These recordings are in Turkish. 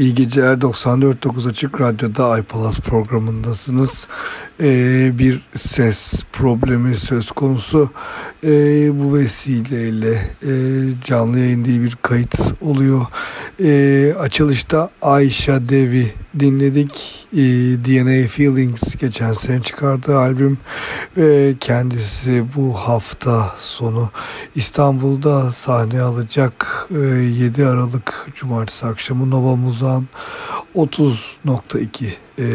İyi geceler 94.9 Açık Radyo'da iPalas programındasınız. Ee, bir ses problemi söz konusu. Ee, bu vesileyle e, canlı yayın diye bir kayıt oluyor. Ee, açılışta Ayşe Devi dinledik. DNA Feelings geçen sene çıkardığı albüm ve kendisi bu hafta sonu İstanbul'da sahne alacak. Ee, 7 Aralık Cumartesi akşamı Nova Muzan 30.2 e,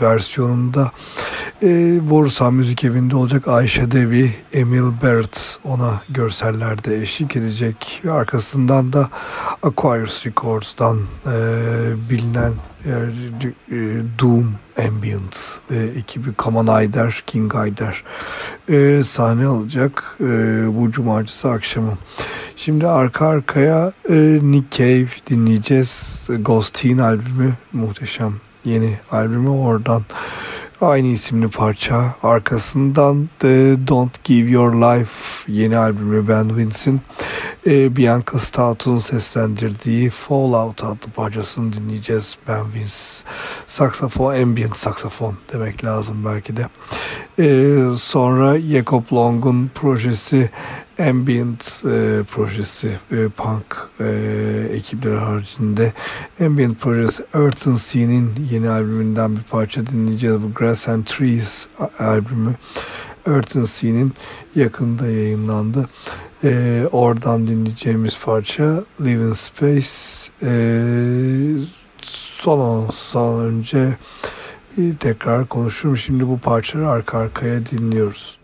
versiyonunda e, Borusan Müzik Evi'nde olacak Ayşe Devi, Emil Barrett ona görsellerde eşlik edecek. Arkasından da Aquarius Records'dan e, bilinen Yani, e, Doom Ambient e, ekibi Kaman Ayder, King Ayder e, sahne alacak e, bu cumartesi akşamı. Şimdi arka arkaya e, Nick Cave dinleyeceğiz. Ghost Teen albümü muhteşem yeni albümü oradan aynı isimli parça. Arkasından The Don't Give Your Life yeni albümü Ben Vince'in e, Bianca Stout'un seslendirdiği Fallout adlı parçasını dinleyeceğiz. Ben Vince saksafon, ambient saksafon demek lazım belki de. E, sonra Jacob Long'un projesi ambient e, projesi e, punk e, ekipleri haricinde ambient projesi Earth and Sea'nin yeni albümünden bir parça dinleyeceğiz. Bu Grass and Trees albümü Earth and Sea'nin yakında yayınlandı. E, oradan dinleyeceğimiz parça Live in Space e, son son önce tekrar konuşurum. Şimdi bu parçaları arka arkaya dinliyoruz.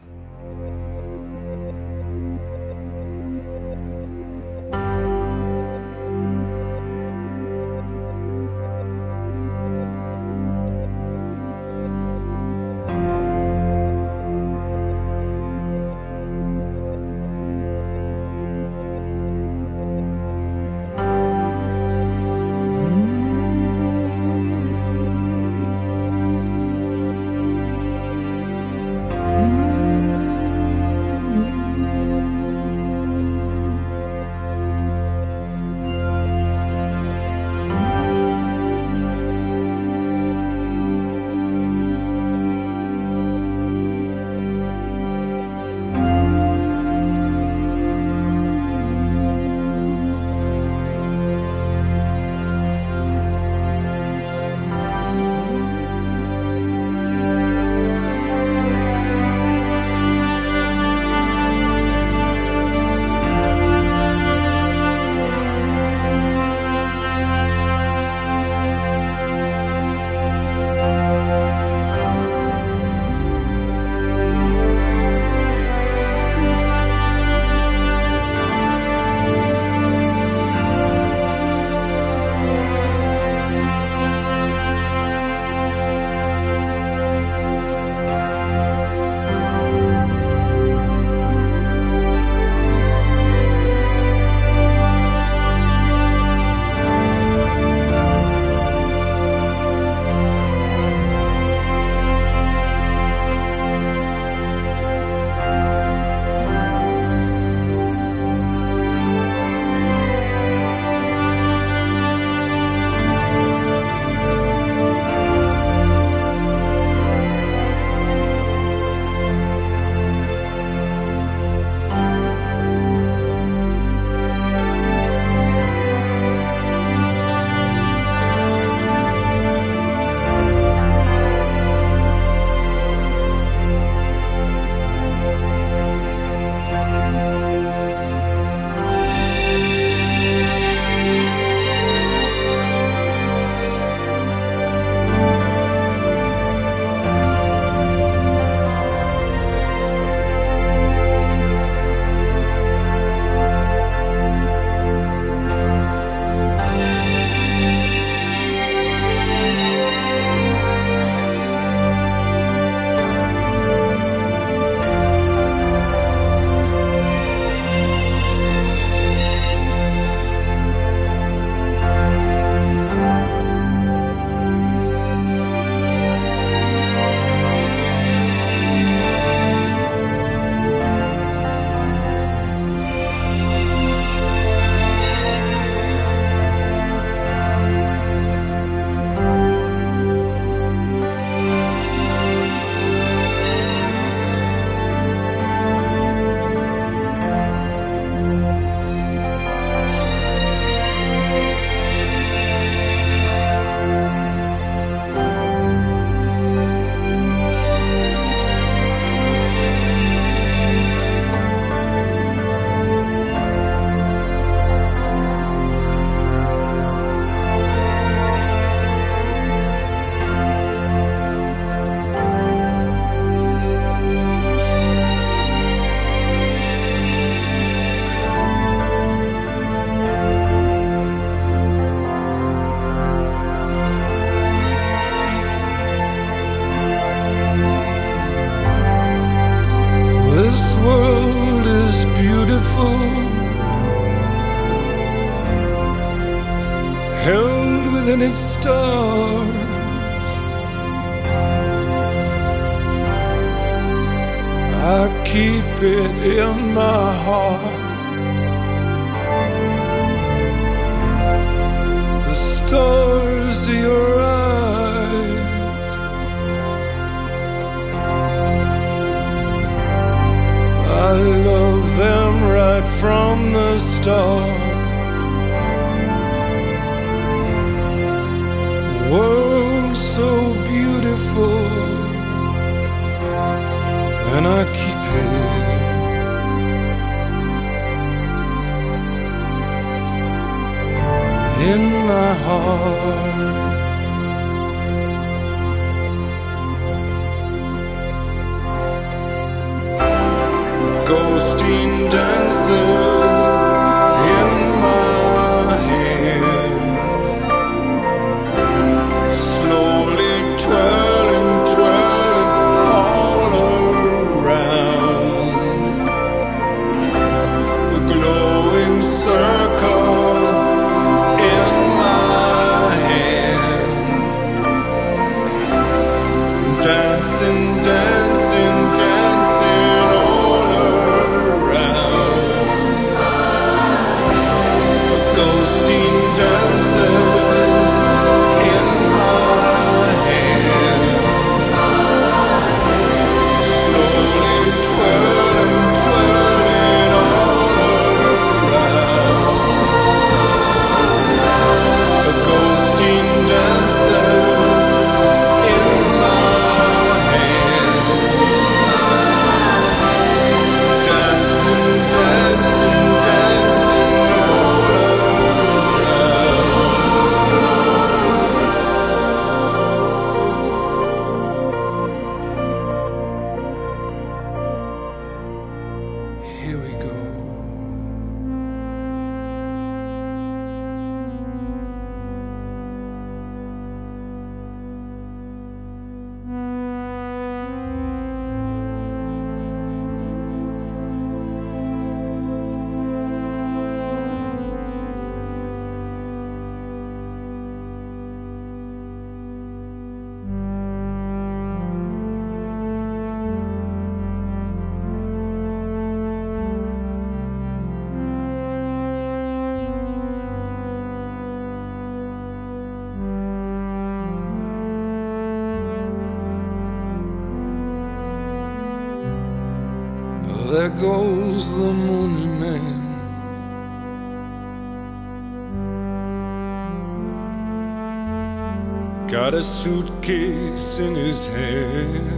His hand.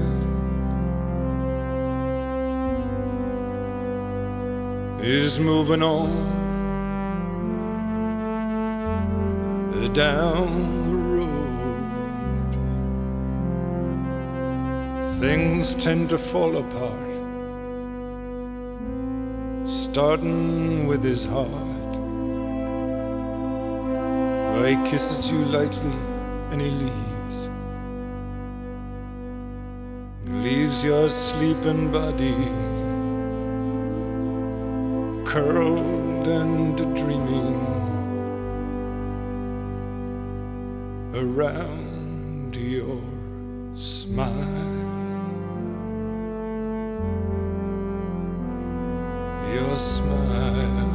is moving on down the road. Things tend to fall apart starting with his heart. He kisses you lightly and he leaves. Leaves your sleeping body curled and dreaming around your smile. your smile.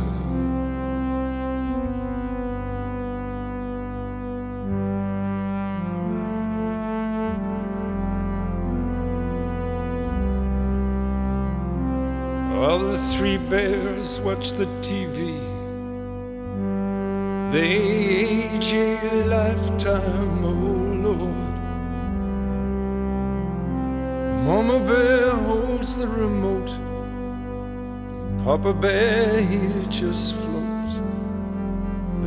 Bears watch the TV, they age a lifetime, oh Lord. Mama Bear holds the remote. Papa Bear, he just floats.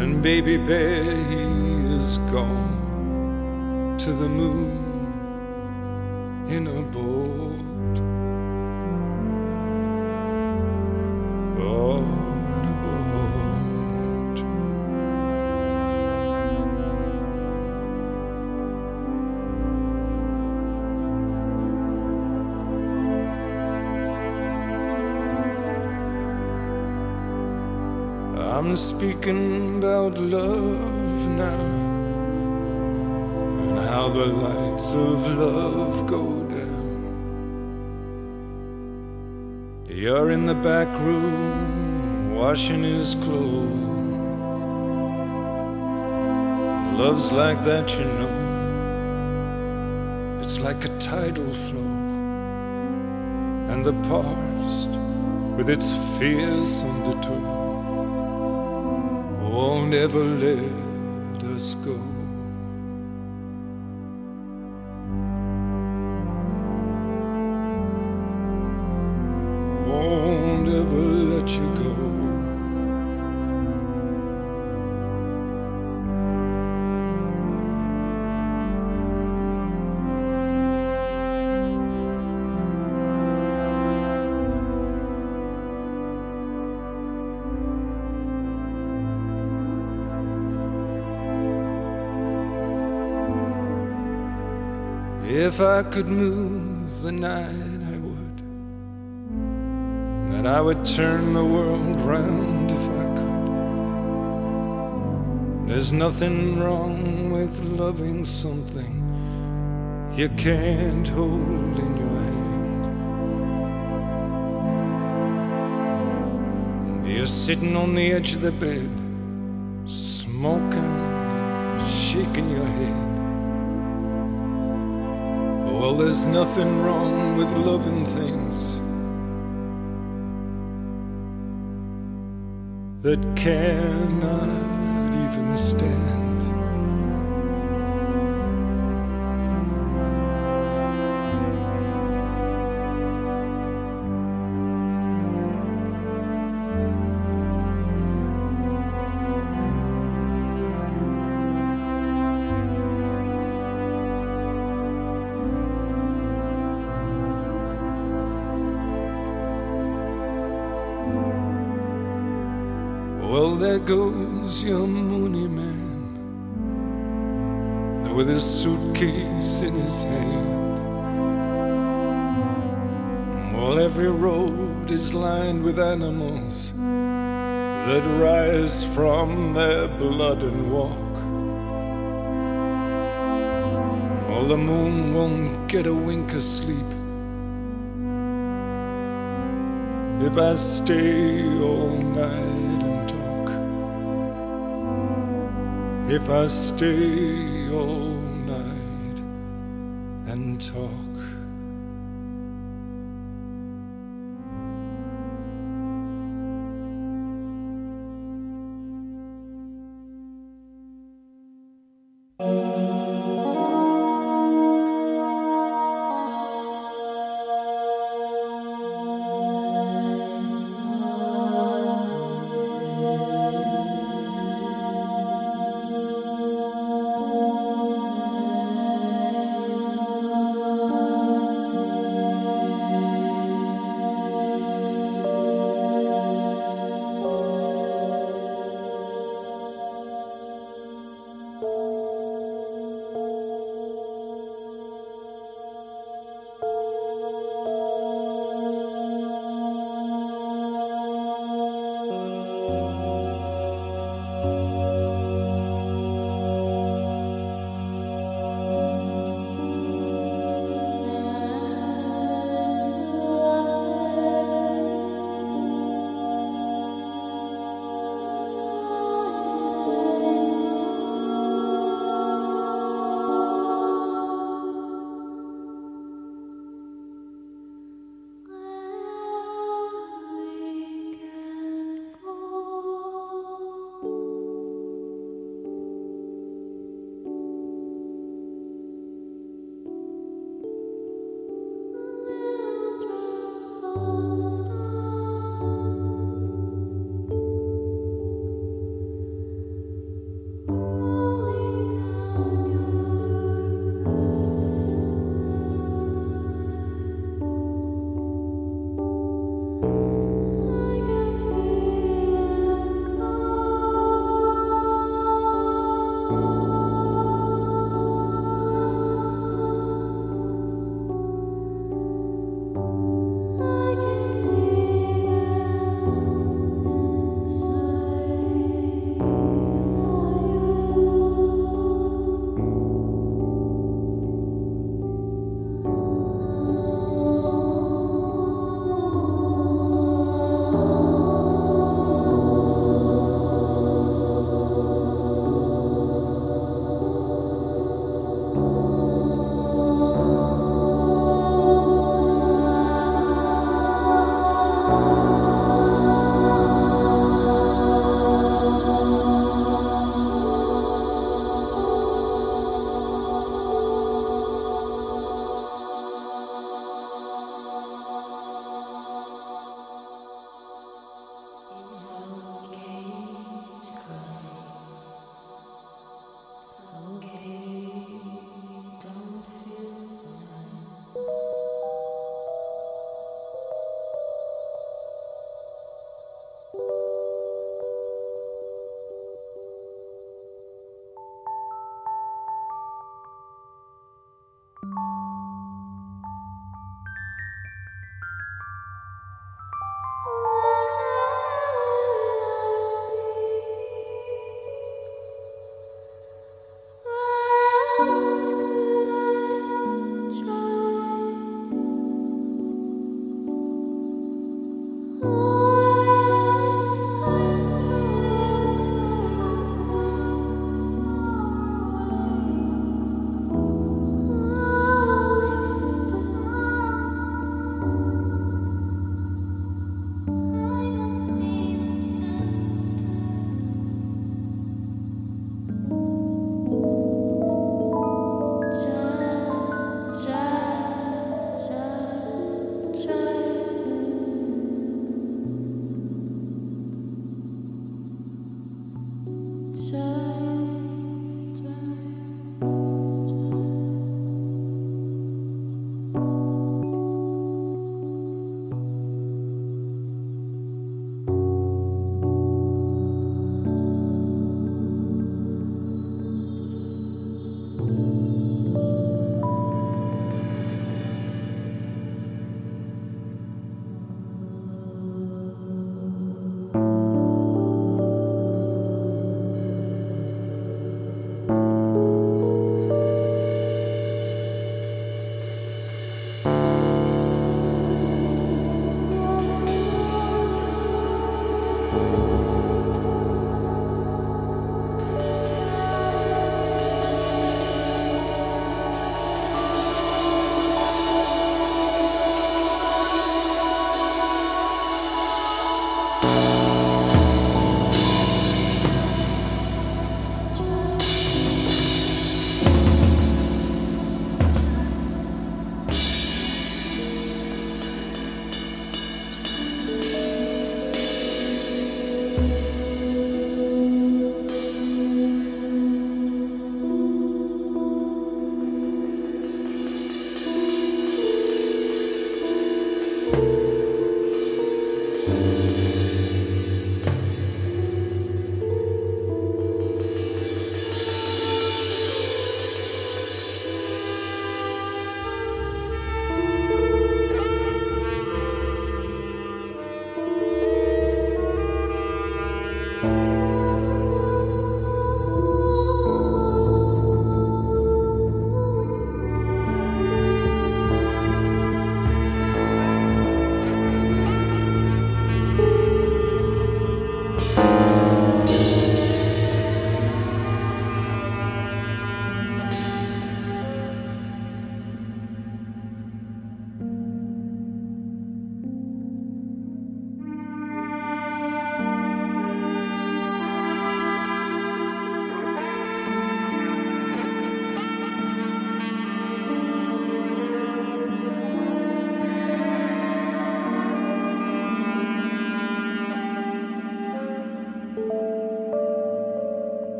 And Baby Bear, he is gone to the moon in a boat. I'm speaking about love now. And how the lights of love go down. You're in the back room washing his clothes. Love's like that, you know. It's like a tidal flow. And the past, with its fierce undertow, won't ever let us go. I could move the night, I would. And I would turn the world round if I could. There's nothing wrong with loving something you can't hold in your hand. You're sitting on the edge of the bed, smoking, shaking your head. Well, there's nothing wrong with loving things that cannot even stand. There goes your moony man with his suitcase in his hand. Well, every road is lined with animals that rise from their blood and walk. Well, the moon won't get a wink of sleep if I stay all night If I stay all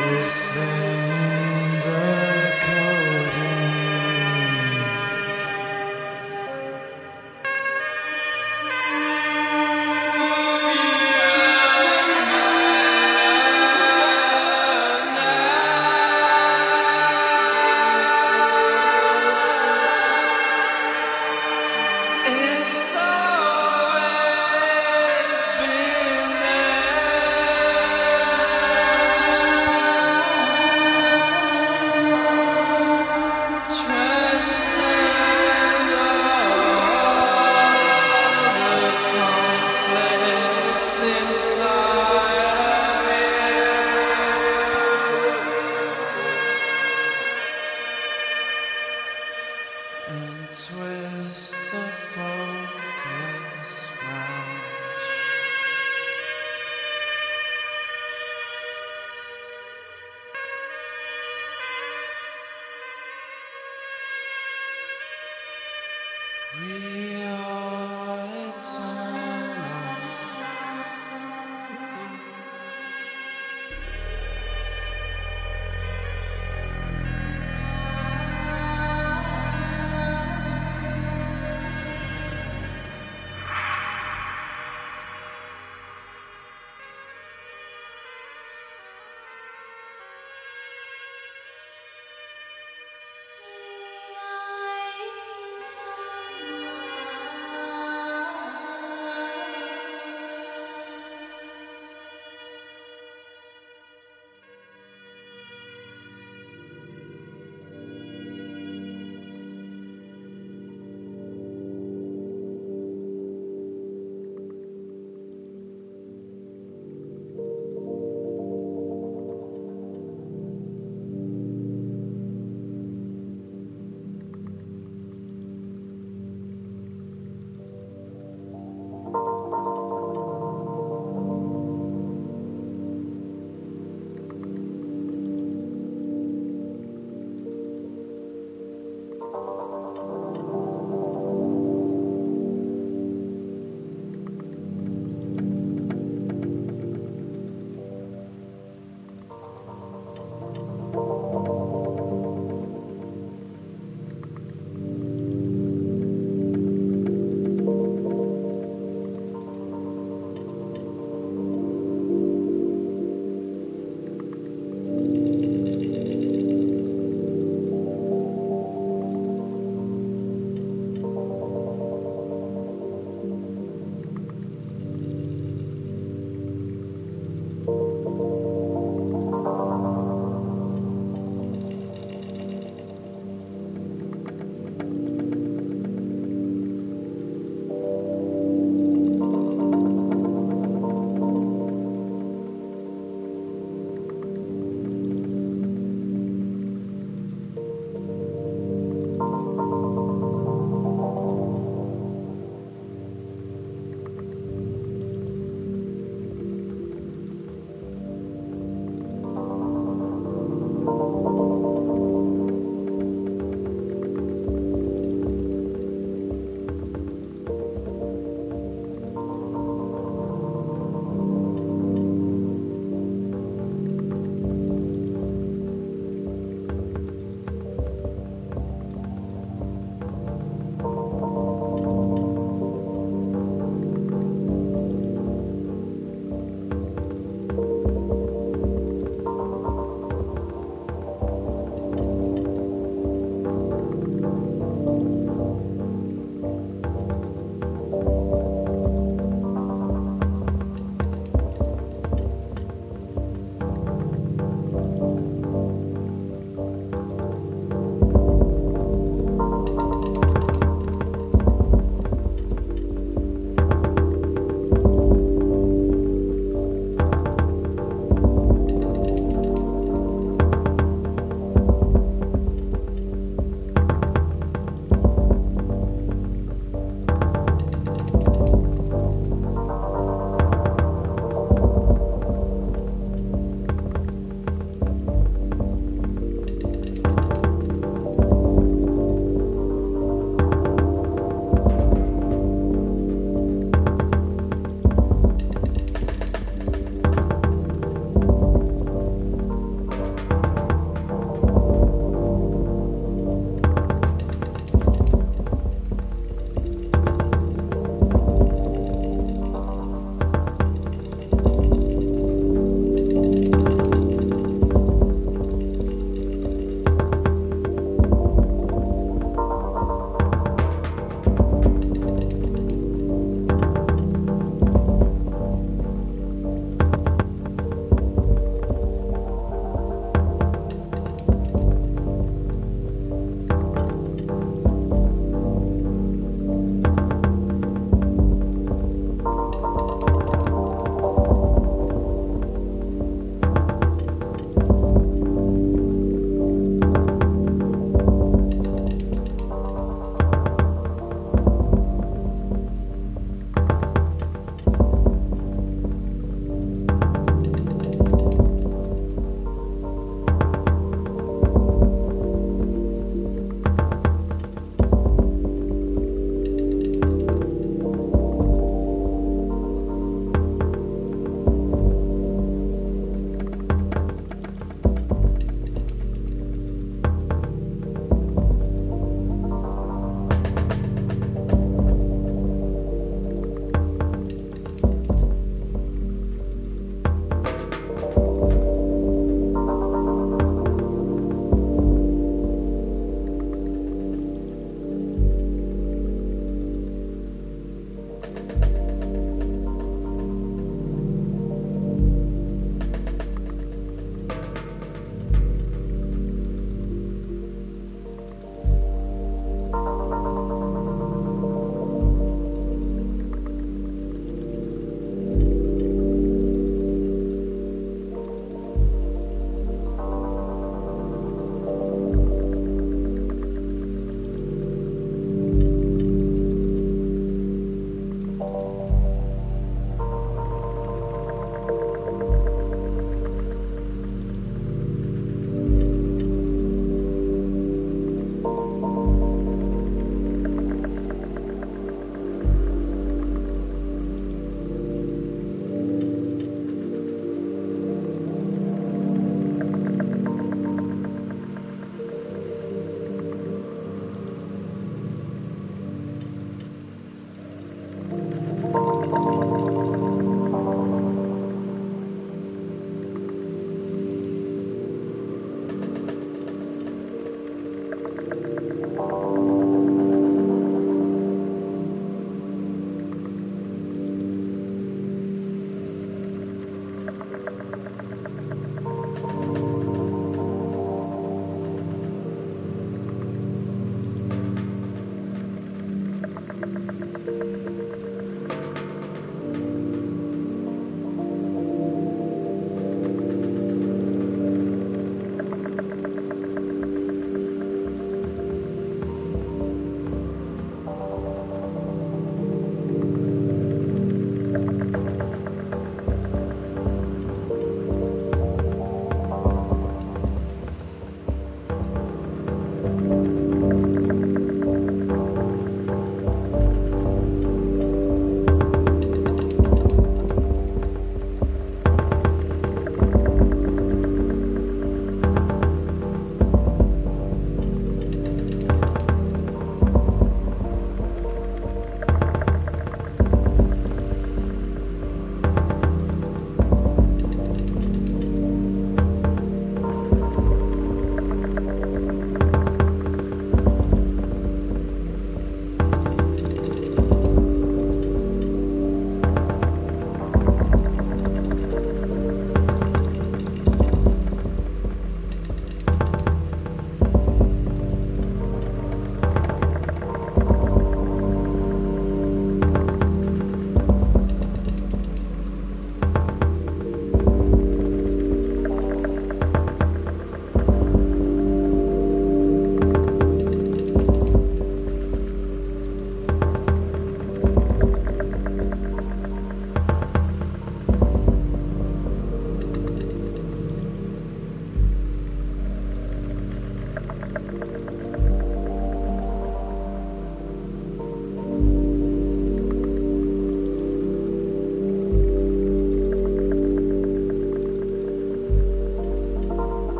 Listen.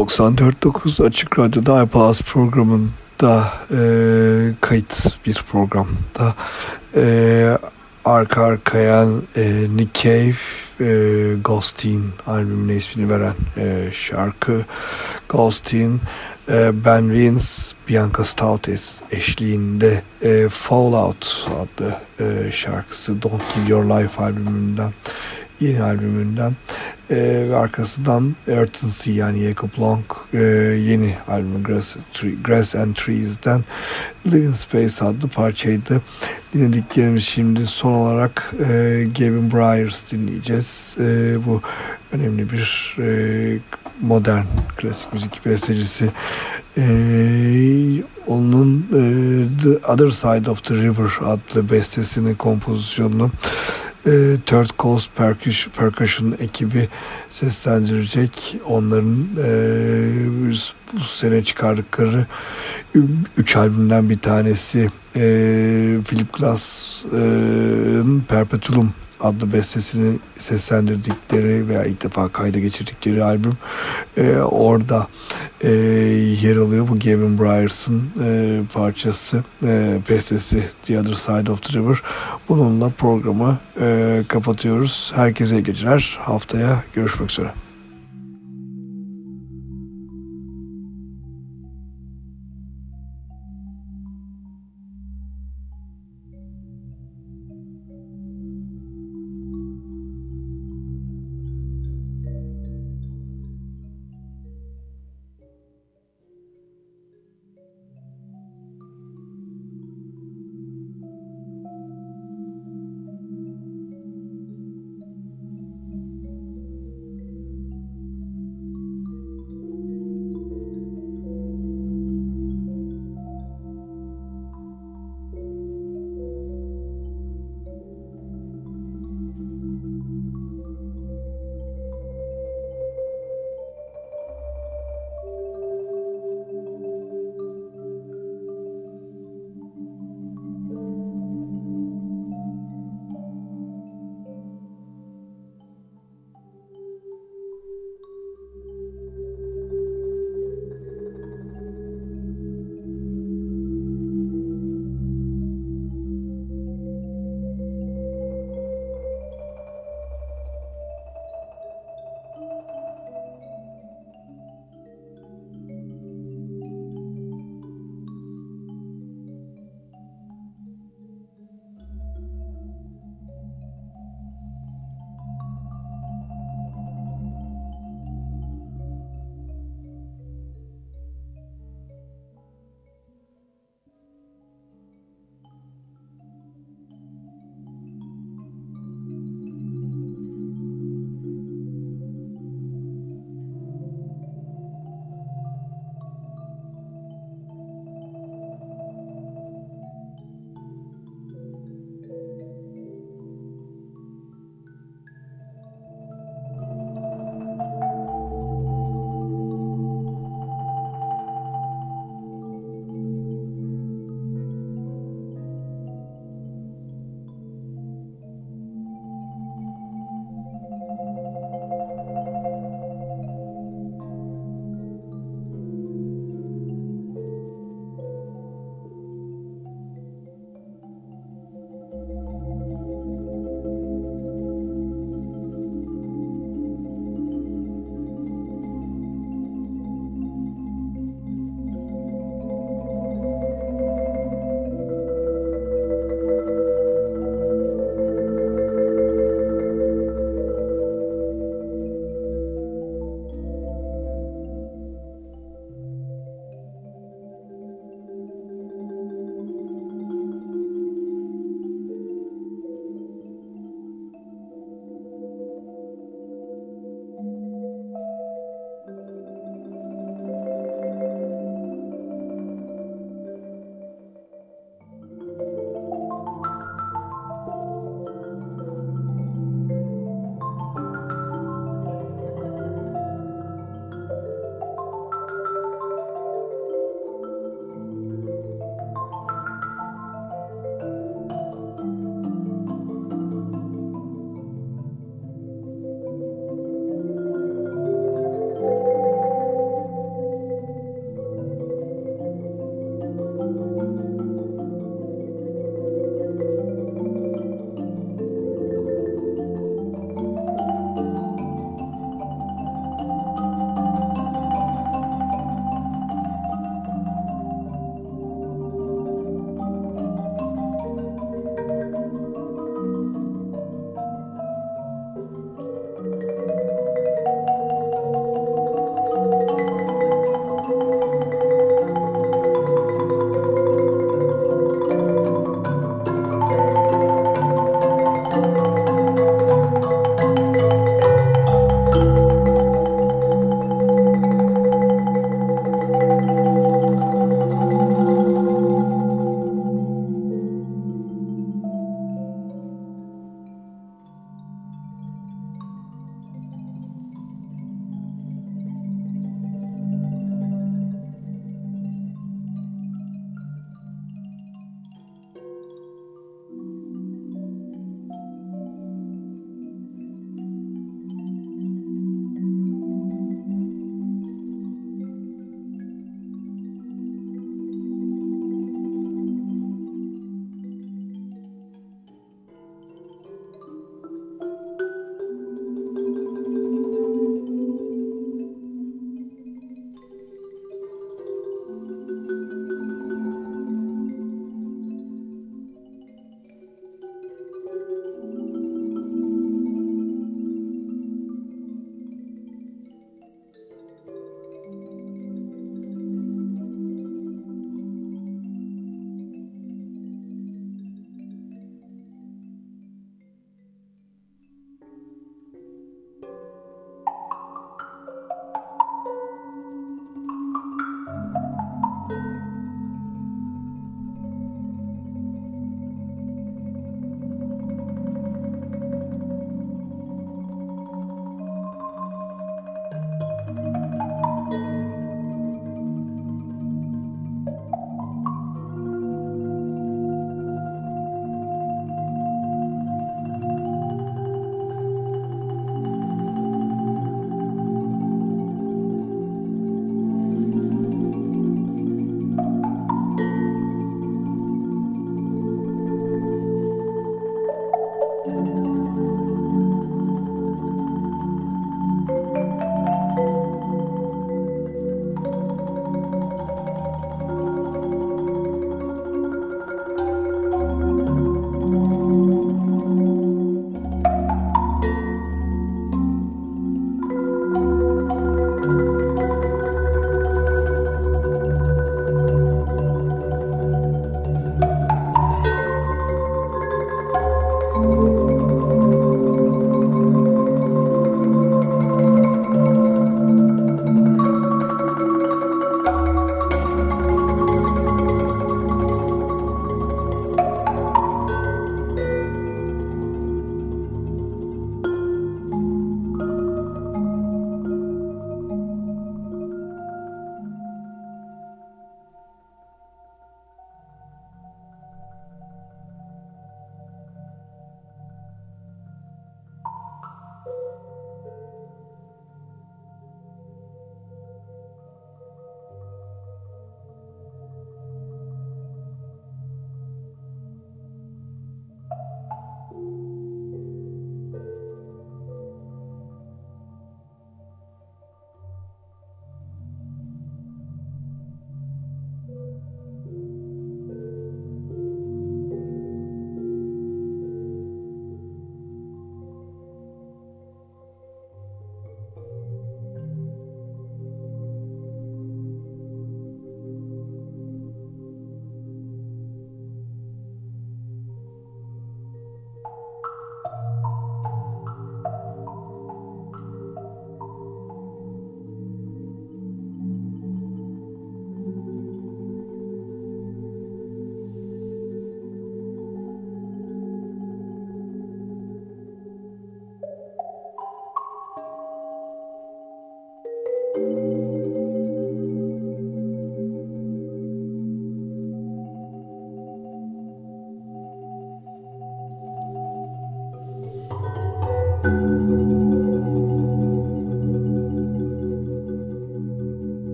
94.9 Açık Radyo'da iPlus programında e, kayıt bir programda e, arka arkaya e, Nick Cave e, Ghostin albümüne ismini veren e, şarkı Ghostin e, Ben Vince Bianca Stautis eşliğinde e, Fallout adlı e, şarkısı Don't Give Your Life albümünden yeni albümünden e, ve arkasından Earth and Sea yani Jacob Long e, yeni albümü Grass, Tree, Grass and Trees'den Living Space adlı parçaydı. Dinlediklerimiz şimdi son olarak e, Gavin Bryars dinleyeceğiz. E, bu önemli bir e, modern klasik müzik bestecisi. E, onun e, The Other Side of the River adlı bestesinin kompozisyonunu e, Third Coast Percussion, Percussion ekibi seslendirecek. Onların e, bu sene çıkardıkları üç albümden bir tanesi e, Philip Glass'ın Perpetuum adlı bestesini seslendirdikleri veya ilk defa kayda geçirdikleri albüm e, orada e, yer alıyor. Bu Gavin Bryers'ın e, parçası, e, bestesi The Other Side of the River. Bununla programı e, kapatıyoruz. Herkese iyi geceler. Haftaya görüşmek üzere.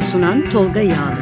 Sunan Tolga Yağlı